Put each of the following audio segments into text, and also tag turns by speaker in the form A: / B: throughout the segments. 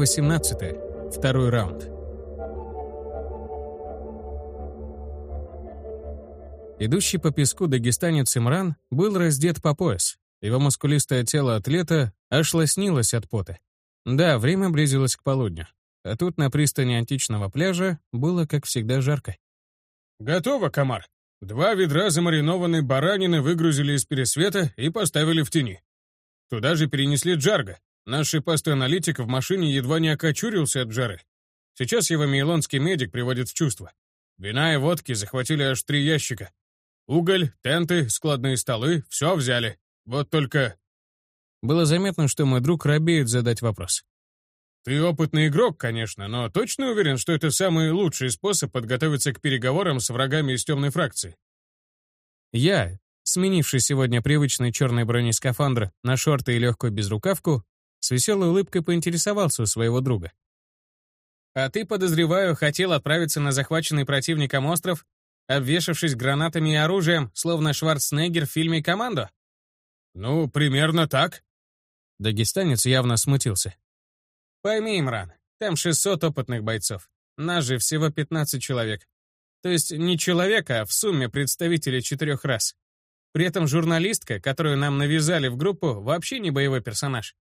A: Глава 18. Второй раунд. Идущий по песку дагестанец Имран был раздет по пояс. Его мускулистое тело атлета аж лоснилось от пота. Да, время близилось к полудню. А тут на пристани античного пляжа было, как всегда, жарко.
B: «Готово, комар. Два ведра замаринованной баранины выгрузили из пересвета и поставили в тени. Туда же перенесли джарга. Наш шипастый аналитик в машине едва не окочурился от жары. Сейчас его мейлонский медик приводит в чувство. Вина и водки захватили аж три ящика. Уголь, тенты, складные столы — все взяли. Вот только...
A: Было заметно, что мой друг робеет задать вопрос.
B: Ты опытный игрок, конечно, но точно уверен, что это самый лучший способ подготовиться к переговорам с врагами из темной фракции?
A: Я, сменивший сегодня привычный черный бронескафандр на шорты и легкую безрукавку, с веселой улыбкой поинтересовался у своего друга. «А ты, подозреваю, хотел отправиться на захваченный противником остров, обвешавшись гранатами и оружием, словно Шварценеггер в фильме «Командо»?»
B: «Ну, примерно так».
A: Дагестанец явно смутился.
C: Пойми, Имран, там 600 опытных бойцов. Нас же всего 15 человек. То есть не человека, а в сумме представители четырех рас. При этом журналистка, которую нам навязали в группу, вообще не боевой персонаж.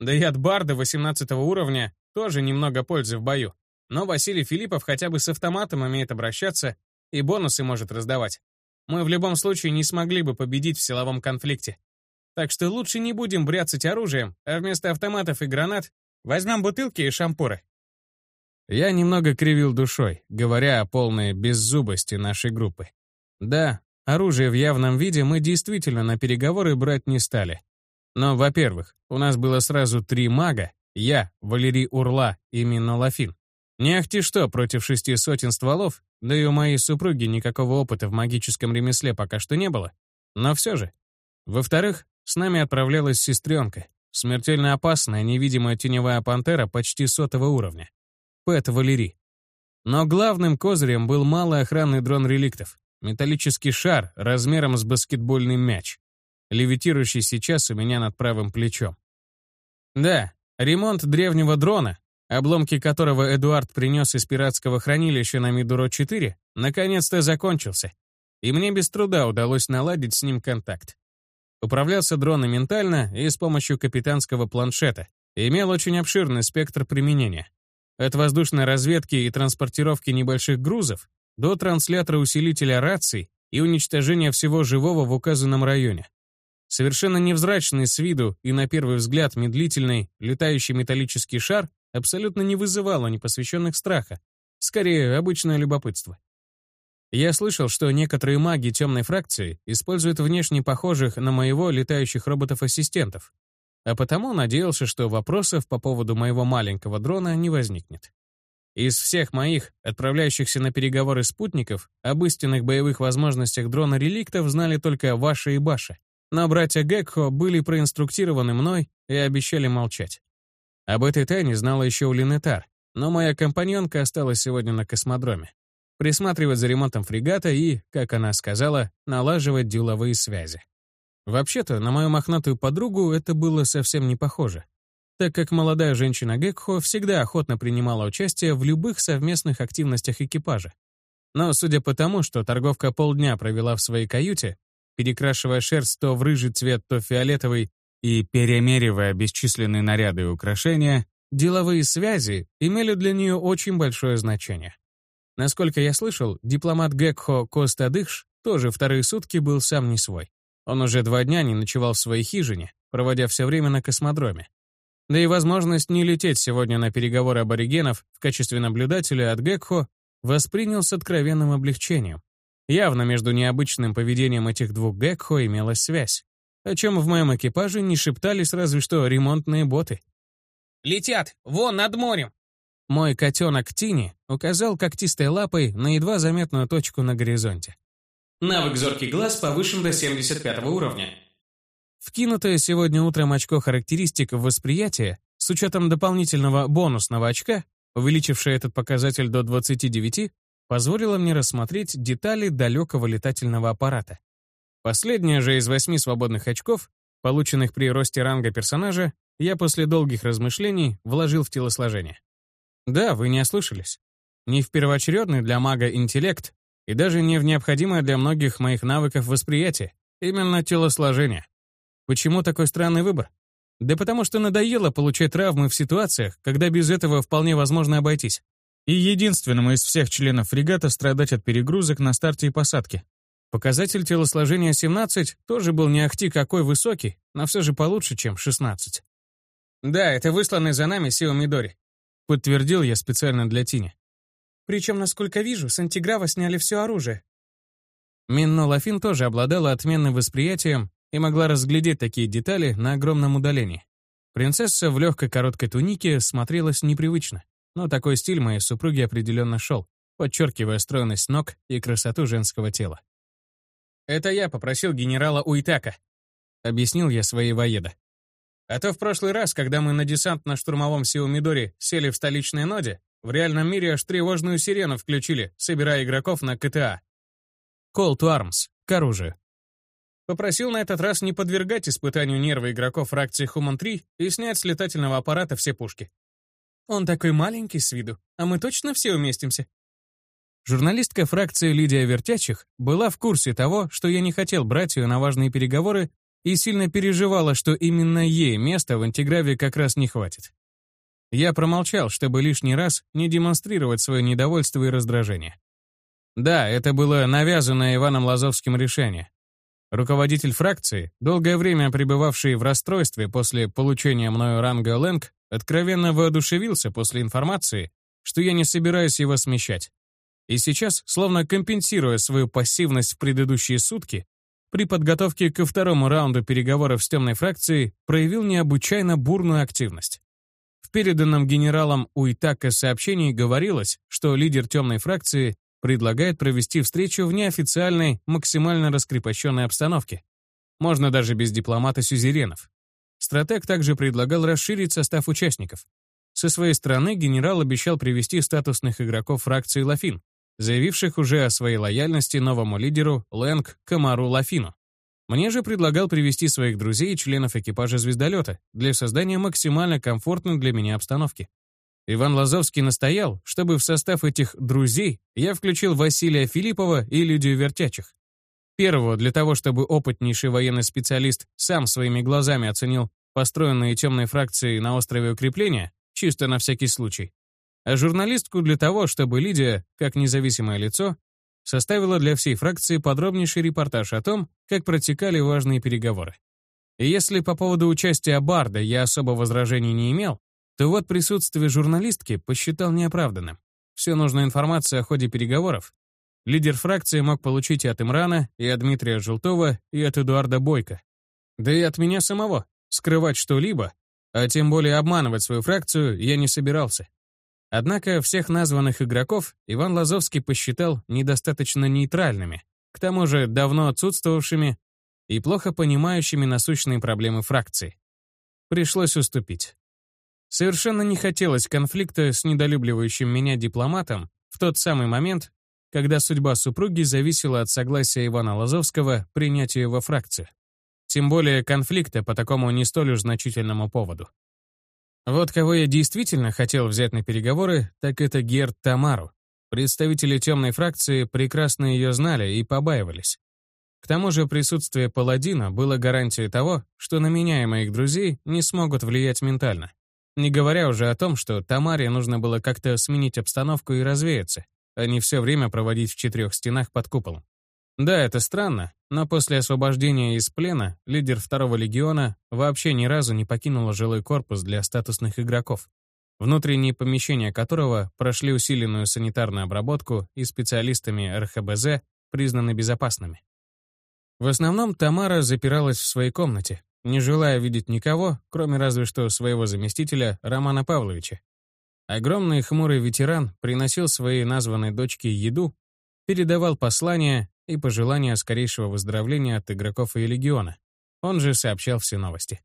C: Да и от Барда 18 уровня тоже немного пользы в бою. Но Василий Филиппов хотя бы с автоматом умеет обращаться и бонусы может раздавать. Мы в любом случае не смогли бы победить в силовом конфликте. Так что лучше не будем бряцать оружием, а вместо автоматов и гранат Возьмем бутылки и шампуры».
A: Я немного кривил душой, говоря о полной беззубости нашей группы. Да, оружие в явном виде мы действительно на переговоры брать не стали. Но, во-первых, у нас было сразу три мага, я, Валерий Урла и Минна Лафин. Не ахти что против шести сотен стволов, да и у моей супруги никакого опыта в магическом ремесле пока что не было. Но все же. Во-вторых, с нами отправлялась сестренка, Смертельно опасная, невидимая теневая пантера почти сотого уровня. Пэт Валери. Но главным козырем был малый охранный дрон реликтов. Металлический шар размером с баскетбольный мяч, левитирующий сейчас у меня над правым плечом. Да, ремонт древнего дрона, обломки которого Эдуард принес из пиратского хранилища на Мидуро-4, наконец-то закончился, и мне без труда удалось наладить с ним контакт. Управлялся дроном ментально и с помощью капитанского планшета. Имел очень обширный спектр применения. От воздушной разведки и транспортировки небольших грузов до транслятора усилителя раций и уничтожения всего живого в указанном районе. Совершенно невзрачный с виду и на первый взгляд медлительный летающий металлический шар абсолютно не вызывал у непосвященных страха, скорее обычное любопытство. Я слышал, что некоторые маги темной фракции используют внешне похожих на моего летающих роботов-ассистентов, а потому надеялся, что вопросов по поводу моего маленького дрона не возникнет. Из всех моих, отправляющихся на переговоры спутников, об истинных боевых возможностях дрона-реликтов знали только Ваша и Баша, но братья Гекхо были проинструктированы мной и обещали молчать. Об этой тайне знала еще Улинетар, но моя компаньонка осталась сегодня на космодроме присматривать за ремонтом фрегата и, как она сказала, налаживать деловые связи. Вообще-то, на мою мохнатую подругу это было совсем не похоже, так как молодая женщина Гекхо всегда охотно принимала участие в любых совместных активностях экипажа. Но судя по тому, что торговка полдня провела в своей каюте, перекрашивая шерсть то в рыжий цвет, то фиолетовый, и перемеривая бесчисленные наряды и украшения, деловые связи имели для нее очень большое значение. Насколько я слышал, дипломат Гекхо Костадыш тоже вторые сутки был сам не свой. Он уже два дня не ночевал в своей хижине, проводя все время на космодроме. Да и возможность не лететь сегодня на переговоры аборигенов в качестве наблюдателя от Гекхо воспринял с откровенным облегчением. Явно между необычным поведением этих двух Гекхо имелась связь, о чем в моем экипаже не шептались разве что ремонтные боты.
C: «Летят! Вон, над морем!
A: Мой котенок Тини указал когтистой лапой на едва заметную точку на горизонте.
D: Навык «Зоркий глаз» повышен до 75 уровня.
A: Вкинутое сегодня утром очко характеристик в восприятие с учетом дополнительного бонусного очка, увеличившее этот показатель до 29, позволило мне рассмотреть детали далекого летательного аппарата. Последнее же из восьми свободных очков, полученных при росте ранга персонажа, я после долгих размышлений вложил в телосложение. Да, вы не ослышались. Не в первоочередный для мага интеллект и даже не в необходимое для многих моих навыков восприятие. Именно телосложение. Почему такой странный выбор? Да потому что надоело получать травмы в ситуациях, когда без этого вполне возможно обойтись. И единственному из всех членов фрегата страдать от перегрузок на старте и посадке. Показатель телосложения 17 тоже был не ахти какой высокий, но все же получше, чем 16.
C: «Да, это высланный за нами Сио Мидори», —
A: подтвердил я специально для Тини.
E: Причем, насколько вижу, с антиграва сняли все оружие.
A: Минно Лафин тоже обладала отменным восприятием и могла разглядеть такие детали на огромном удалении. Принцесса в легкой короткой тунике смотрелась непривычно, но такой стиль моей супруги определенно шел, подчеркивая стройность ног и красоту женского тела.
C: «Это я попросил генерала Уитака», — объяснил я своей воеда. «А то в прошлый раз, когда мы на десантно-штурмовом Сиумидоре сели в столичной ноде, в реальном мире аж тревожную сирену включили, собирая игроков на КТА.
A: Call to Arms, к оружию.
C: Попросил на этот раз не подвергать испытанию нервы игроков фракции Human 3 и снять с летательного аппарата все пушки.
E: Он такой маленький с виду, а мы точно все уместимся.
A: Журналистка фракции Лидия Вертячих была в курсе того, что я не хотел брать ее на важные переговоры и сильно переживала, что именно ей места в антиграве как раз не хватит. Я промолчал, чтобы лишний раз не демонстрировать свое недовольство и раздражение. Да, это было навязанное Иваном Лазовским решение. Руководитель фракции, долгое время пребывавший в расстройстве после получения мною ранга Лэнг, откровенно воодушевился после информации, что я не собираюсь его смещать. И сейчас, словно компенсируя свою пассивность в предыдущие сутки, при подготовке ко второму раунду переговоров с темной фракцией проявил необычайно бурную активность. В переданном генералом Уитака сообщении говорилось, что лидер темной фракции предлагает провести встречу в неофициальной, максимально раскрепощенной обстановке. Можно даже без дипломата сюзеренов. Стратег также предлагал расширить состав участников. Со своей стороны генерал обещал привести статусных игроков фракции Лафин, заявивших уже о своей лояльности новому лидеру Лэнг Камару Лафину. Мне же предлагал привести своих друзей и членов экипажа звездолета для создания максимально комфортной для меня обстановки. Иван Лазовский настоял, чтобы в состав этих «друзей» я включил Василия Филиппова и Лидию Вертячих. Первого для того, чтобы опытнейший военный специалист сам своими глазами оценил построенные темной фракцией на острове укрепления, чисто на всякий случай. А журналистку для того, чтобы Лидия, как независимое лицо, составила для всей фракции подробнейший репортаж о том, как протекали важные переговоры. И если по поводу участия Барда я особо возражений не имел, то вот присутствие журналистки посчитал неоправданным. Всю нужную информацию о ходе переговоров лидер фракции мог получить и от Имрана, и от Дмитрия Желтова, и от Эдуарда Бойко. Да и от меня самого. Скрывать что-либо, а тем более обманывать свою фракцию, я не собирался. Однако всех названных игроков Иван Лазовский посчитал недостаточно нейтральными, к тому же давно отсутствовавшими и плохо понимающими насущные проблемы фракции. Пришлось уступить. Совершенно не хотелось конфликта с недолюбливающим меня дипломатом в тот самый момент, когда судьба супруги зависела от согласия Ивана Лазовского принять ее во фракцию. Тем более конфликта по такому не столь уж значительному поводу. Вот кого я действительно хотел взять на переговоры, так это Герд Тамару. Представители темной фракции прекрасно ее знали и побаивались. К тому же присутствие паладина было гарантией того, что на меня и моих друзей не смогут влиять ментально. Не говоря уже о том, что Тамаре нужно было как-то сменить обстановку и развеяться, а не все время проводить в четырех стенах под куполом. Да, это странно, но после освобождения из плена лидер второго легиона вообще ни разу не покинула жилой корпус для статусных игроков, внутренние помещения которого прошли усиленную санитарную обработку и специалистами РХБЗ признаны безопасными. В основном Тамара запиралась в своей комнате, не желая видеть никого, кроме разве что своего заместителя Романа Павловича. Огромный хмурый ветеран приносил своей названной дочке еду, передавал послания и пожелания скорейшего выздоровления от игроков и легиона. Он же сообщал все новости.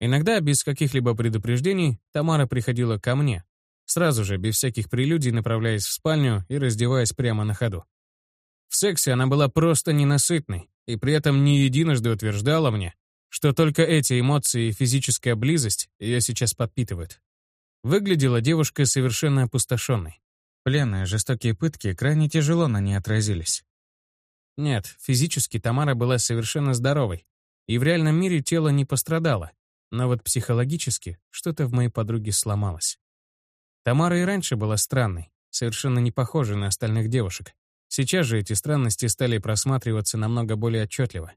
A: Иногда, без каких-либо предупреждений, Тамара приходила ко мне, сразу же, без всяких прелюдий, направляясь в спальню и раздеваясь прямо на ходу. В сексе она была просто ненасытной, и при этом не единожды утверждала мне, что только эти эмоции и физическая близость ее сейчас подпитывают. Выглядела девушка совершенно опустошенной. Пленные жестокие пытки крайне тяжело на ней отразились. Нет, физически Тамара была совершенно здоровой, и в реальном мире тело не пострадало, но вот психологически что-то в моей подруге сломалось. Тамара и раньше была странной, совершенно не похожей на остальных девушек. Сейчас же эти странности стали просматриваться намного более отчетливо.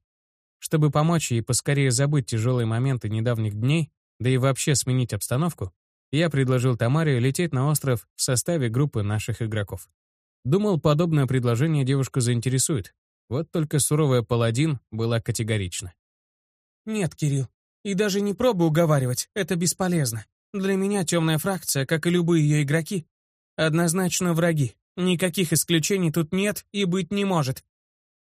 A: Чтобы помочь ей поскорее забыть тяжелые моменты недавних дней, да и вообще сменить обстановку, я предложил Тамаре лететь на остров в составе группы наших игроков. Думал, подобное предложение девушку заинтересует. Вот только суровая паладин была категорична.
C: «Нет, Кирилл, и даже не пробуй уговаривать, это бесполезно. Для меня темная фракция, как и любые ее игроки, однозначно враги. Никаких исключений тут нет и быть не может.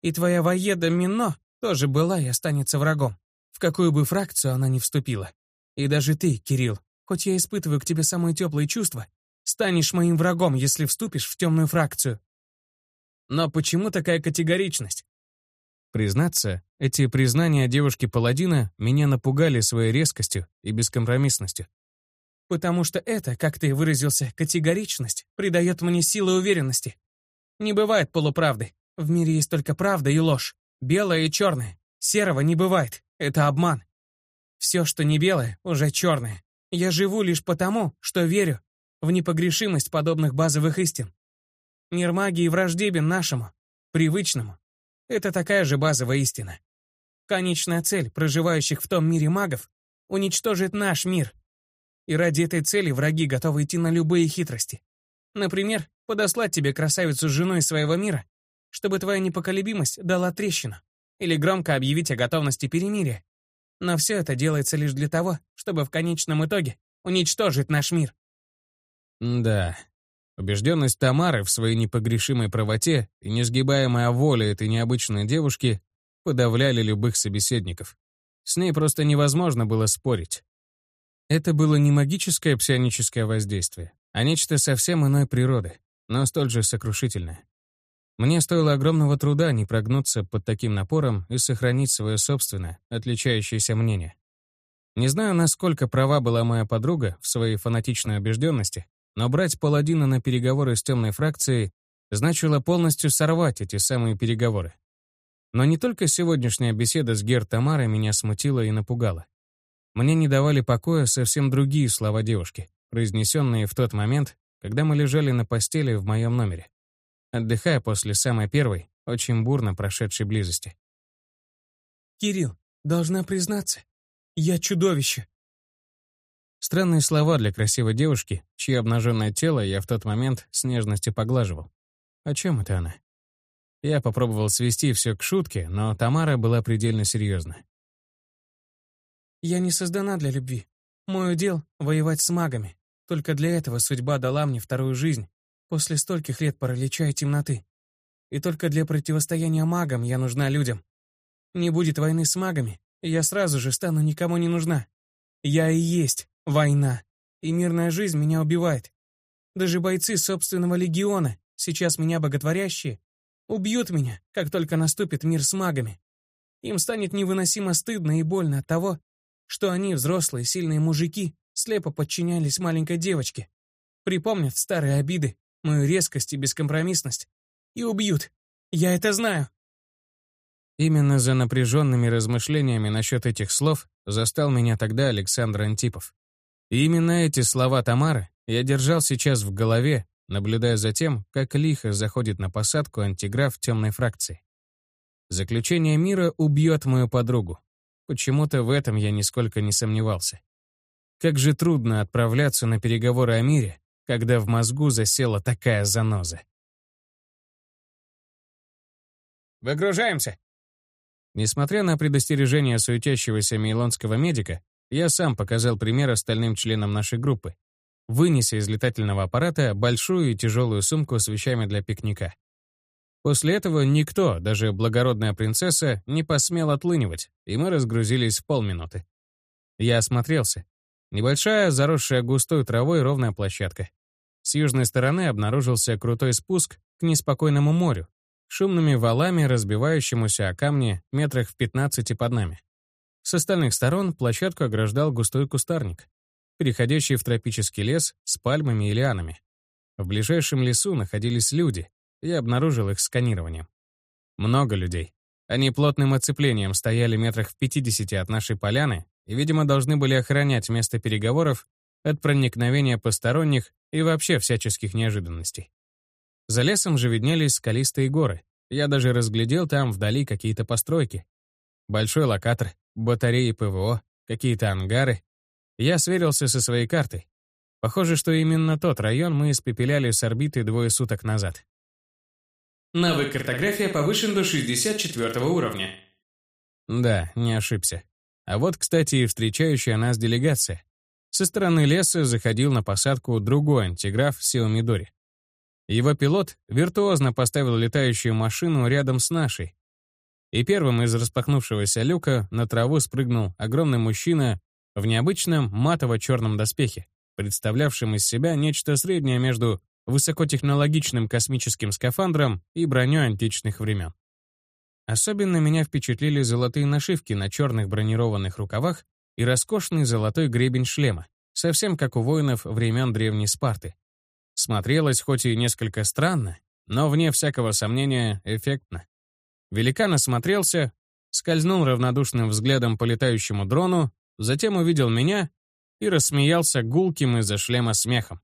C: И твоя воеда Мино тоже была и останется врагом, в какую бы фракцию она ни вступила. И даже ты, Кирилл, хоть я испытываю к тебе самые теплые чувства, станешь моим врагом, если вступишь в темную фракцию.
A: Но почему такая категоричность? Признаться, эти признания девушки-паладина меня напугали своей резкостью и бескомпромиссностью.
C: Потому что это, как ты выразился, категоричность, придает мне силы уверенности. Не бывает полуправды. В мире есть только правда и ложь. Белое и черное. Серого не бывает. Это обман. Все, что не белое, уже черное. Я живу лишь потому, что верю в непогрешимость подобных базовых истин. Мир магии враждебен нашему, привычному. Это такая же базовая истина. Конечная цель проживающих в том мире магов — уничтожить наш мир, и ради этой цели враги готовы идти на любые хитрости. Например, подослать тебе красавицу с женой своего мира, чтобы твоя непоколебимость дала трещину, или громко объявить о готовности перемирия. Но все это делается лишь для того, чтобы в конечном итоге уничтожить наш мир.
A: Да, убежденность Тамары в своей непогрешимой правоте и несгибаемая воля этой необычной девушки подавляли любых собеседников. С ней просто невозможно было спорить. Это было не магическое псионическое воздействие, а нечто совсем иной природы, но столь же сокрушительное. Мне стоило огромного труда не прогнуться под таким напором и сохранить свое собственное, отличающееся мнение. Не знаю, насколько права была моя подруга в своей фанатичной убежденности, но брать паладина на переговоры с темной фракцией значило полностью сорвать эти самые переговоры. Но не только сегодняшняя беседа с Гер Тамарой меня смутила и напугала. Мне не давали покоя совсем другие слова девушки, произнесенные в тот момент, когда мы лежали на постели в моем номере, отдыхая после самой первой, очень бурно прошедшей близости.
C: «Кирилл, должна признаться, я чудовище!»
A: Странные слова для красивой девушки, чье обнаженное тело я в тот момент с нежностью поглаживал. О чем это она? Я попробовал свести все к шутке, но Тамара была предельно серьезна.
C: Я не создана для любви. Мой удел — воевать с магами. Только для этого судьба дала мне вторую жизнь после стольких лет паралича и темноты. И только для противостояния магам я нужна людям. Не будет войны с магами, я сразу же стану никому не нужна. Я и есть война, и мирная жизнь меня убивает. Даже бойцы собственного легиона, сейчас меня боготворящие, убьют меня, как только наступит мир с магами. Им станет невыносимо стыдно и больно от того, что они, взрослые, сильные мужики, слепо подчинялись маленькой девочке, припомнят старые обиды, мою резкость и бескомпромиссность, и убьют. Я это знаю.
A: Именно за напряженными размышлениями насчет этих слов застал меня тогда Александр Антипов. И именно эти слова Тамары я держал сейчас в голове, наблюдая за тем, как лихо заходит на посадку антиграф темной фракции. Заключение мира убьет мою подругу, Почему-то в этом я нисколько не сомневался. Как же трудно отправляться на переговоры о мире, когда в мозгу засела такая заноза.
B: «Выгружаемся!»
A: Несмотря на предостережение суетящегося мейлонского медика, я сам показал пример остальным членам нашей группы, вынеся из летательного аппарата большую и тяжелую сумку с вещами для пикника. После этого никто, даже благородная принцесса, не посмел отлынивать, и мы разгрузились в полминуты. Я осмотрелся. Небольшая, заросшая густой травой ровная площадка. С южной стороны обнаружился крутой спуск к неспокойному морю, шумными валами, разбивающемуся о камни метрах в 15 под нами. С остальных сторон площадку ограждал густой кустарник, переходящий в тропический лес с пальмами и лианами. В ближайшем лесу находились люди, я обнаружил их сканированием. Много людей. Они плотным оцеплением стояли метрах в 50 от нашей поляны и, видимо, должны были охранять место переговоров от проникновения посторонних и вообще всяческих неожиданностей. За лесом же виднелись скалистые горы. Я даже разглядел там вдали какие-то постройки. Большой локатор, батареи ПВО, какие-то ангары. Я сверился со своей картой. Похоже, что именно тот район мы испепеляли с орбиты двое суток назад.
D: Навык картография повышен до 64 уровня.
A: Да, не ошибся. А вот, кстати, и встречающая нас делегация. Со стороны леса заходил на посадку другой антиграф Сиомидори. Его пилот виртуозно поставил летающую машину рядом с нашей. И первым из распахнувшегося люка на траву спрыгнул огромный мужчина в необычном матово-черном доспехе, представлявшем из себя нечто среднее между высокотехнологичным космическим скафандром и броней античных времен. Особенно меня впечатлили золотые нашивки на черных бронированных рукавах и роскошный золотой гребень шлема, совсем как у воинов времен Древней Спарты. Смотрелось хоть и несколько странно, но, вне всякого сомнения, эффектно. Великан осмотрелся, скользнул равнодушным взглядом по летающему дрону, затем увидел меня и рассмеялся гулким из-за шлема смехом.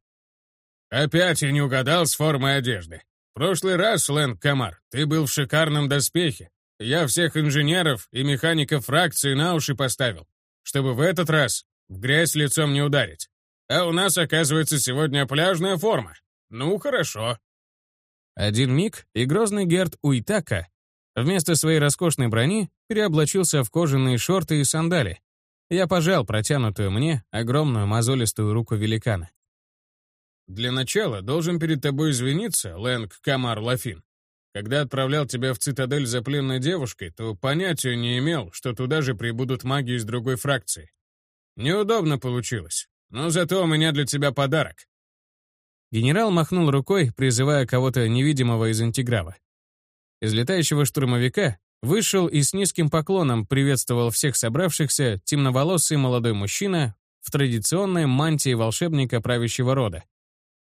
B: «Опять я не угадал с формой одежды. В прошлый раз, Лэнг Камар, ты был в шикарном доспехе. Я всех инженеров и механиков фракции на уши поставил чтобы в этот раз в грязь лицом не ударить. А у нас, оказывается, сегодня пляжная форма. Ну, хорошо.
A: Один миг, и грозный Герд Уитака вместо своей роскошной брони переоблачился в кожаные шорты и сандали. Я пожал протянутую мне огромную мозолистую руку великана.
B: «Для начала должен перед тобой извиниться, Лэнг Камар Лафин. Когда отправлял тебя в цитадель за пленной девушкой, то понятия не имел, что туда же прибудут маги из другой фракции. Неудобно получилось, но зато у меня для тебя подарок».
A: Генерал махнул рукой, призывая кого-то невидимого из антиграва. Из летающего штурмовика вышел и с низким поклоном приветствовал всех собравшихся темноволосый молодой мужчина в традиционной мантии волшебника правящего рода.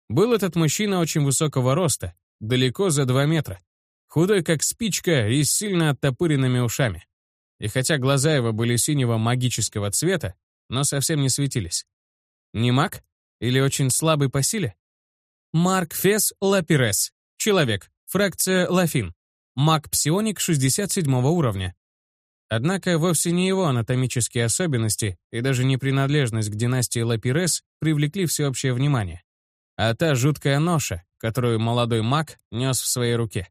A: Был этот мужчина очень высокого роста, далеко за два метра. Худой, как спичка, и с сильно оттопыренными ушами. И хотя глаза его были синего магического цвета, но совсем не светились. Не маг? Или очень слабый по силе? Марк Фес Лапирес. Человек. Фракция Лафин. Маг-псионик 67 уровня. Однако вовсе не его анатомические особенности и даже не принадлежность к династии Лапирес привлекли всеобщее внимание, а та жуткая ноша, которую молодой маг нес в своей руке.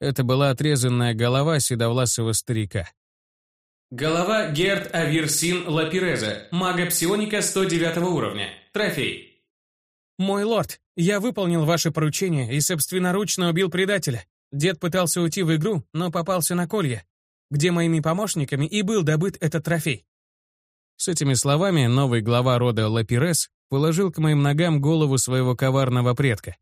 A: Это была отрезанная голова седовласого старика.
D: Голова Герд Аверсин Лапиреза, мага-псионика 109 уровня. Трофей.
E: «Мой лорд, я выполнил ваше поручение и собственноручно убил предателя. Дед пытался уйти в игру, но попался на колье, где моими помощниками и был добыт этот трофей».
A: С этими словами новый глава рода Лапирес положил к моим ногам голову своего коварного предка.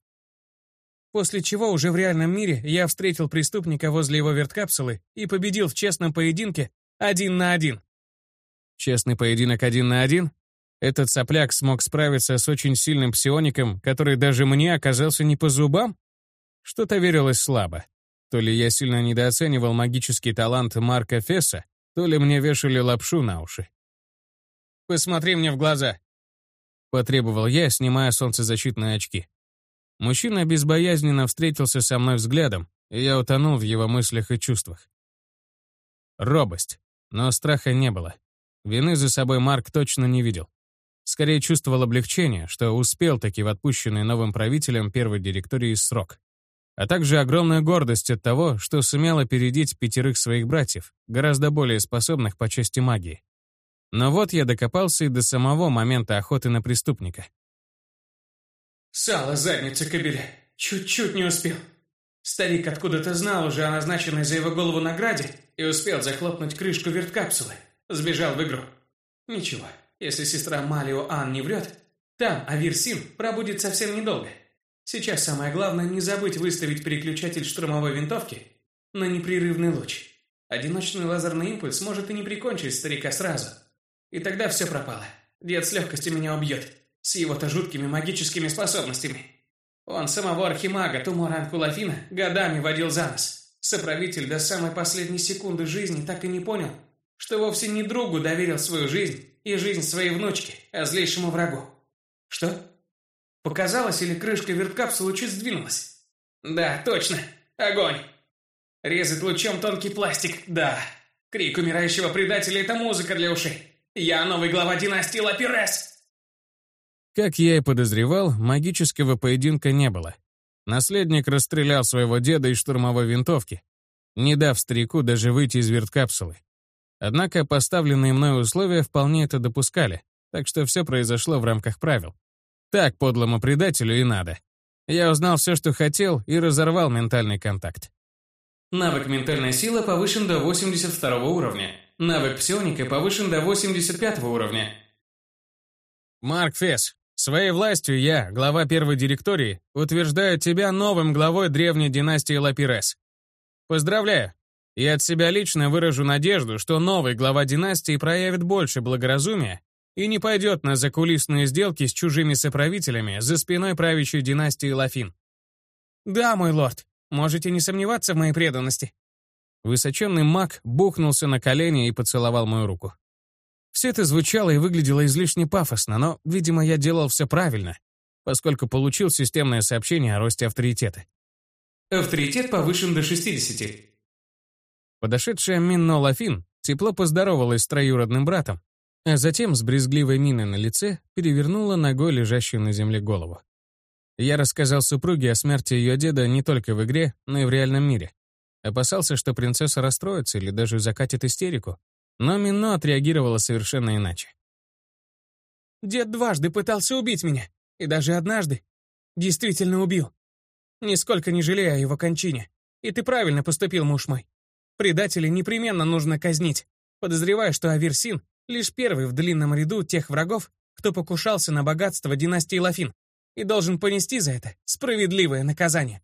E: После чего уже в реальном мире я встретил преступника возле его верткапсулы и победил в честном поединке один на один.
A: Честный поединок один на один? Этот сопляк смог справиться с очень сильным псиоником, который даже мне оказался не по зубам? Что-то верилось слабо. То ли я сильно недооценивал магический талант Марка Фесса, то ли мне вешали лапшу на уши.
E: «Посмотри мне в глаза», —
A: потребовал я, снимая солнцезащитные очки. Мужчина безбоязненно встретился со мной взглядом, и я утонул в его мыслях и чувствах. Робость. Но страха не было. Вины за собой Марк точно не видел. Скорее чувствовал облегчение, что успел таки в отпущенный новым правителем первой директории срок. А также огромную гордость от того, что сумел опередить пятерых своих братьев, гораздо более способных по части магии. Но вот я докопался и до самого момента охоты на преступника.
C: Сало задница кобеля. Чуть-чуть не успел. Старик откуда-то знал уже о назначенной за его голову награде и успел захлопнуть крышку верткапсулы. Сбежал в игру. Ничего, если сестра Малио Ан не врет, там Авирсин пробудет совсем недолго. Сейчас самое главное не забыть выставить переключатель штурмовой винтовки на непрерывный луч. Одиночный лазерный импульс может и не прикончить старика сразу. И тогда все пропало. Дед с легкостью меня убьет. С его-то жуткими магическими способностями. Он самого архимага Тумора Кулафина годами водил за нос. Соправитель до самой последней секунды жизни так и не понял, что вовсе не другу доверил свою жизнь и жизнь своей внучки, а злейшему врагу. Что? Показалось или крышка верткапсулы чуть сдвинулась? Да, точно. Огонь. Резать лучом тонкий пластик, да. Крик умирающего предателя — это музыка для ушей. Я новый глава династии Лапирес.
A: Как я и подозревал, магического поединка не было. Наследник расстрелял своего деда из штурмовой винтовки, не дав старику даже выйти из верткапсулы. Однако поставленные мной условия вполне это допускали, так что все произошло в рамках правил. Так подлому предателю и надо. Я узнал все, что хотел, и разорвал ментальный контакт.
D: Навык «Ментальная сила» повышен до 82 уровня. Навык «Псионика» повышен до 85 уровня.
A: Марк Фесс, своей властью я, глава первой директории, утверждаю тебя новым главой древней династии Лапирес. Поздравляю, и от себя лично выражу надежду, что новый глава династии проявит больше благоразумия и не пойдет на закулисные сделки с чужими соправителями за спиной правящей династии Лафин.
E: «Да, мой лорд, можете не сомневаться в моей преданности».
A: Высоченный маг бухнулся на колени и поцеловал мою руку. Все это звучало и выглядело излишне пафосно, но, видимо, я делал все правильно, поскольку получил системное сообщение о росте авторитета.
D: Авторитет повышен до 60.
A: Подошедшая Минно Лафин тепло поздоровалась с троюродным братом, а затем с брезгливой миной на лице перевернула ногой лежащую на земле голову. Я рассказал супруге о смерти ее деда не только в игре, но и в реальном мире. Опасался, что принцесса расстроится или даже закатит истерику, но Мино отреагировала совершенно иначе.
E: «Дед дважды пытался убить меня, и даже однажды действительно убил. Нисколько не жалея о его кончине. И ты правильно поступил, муж мой. Предателей непременно нужно казнить. Подозреваю, что Аверсин — лишь первый в длинном ряду тех врагов, кто покушался на богатство династии Лафин и должен понести за это справедливое наказание.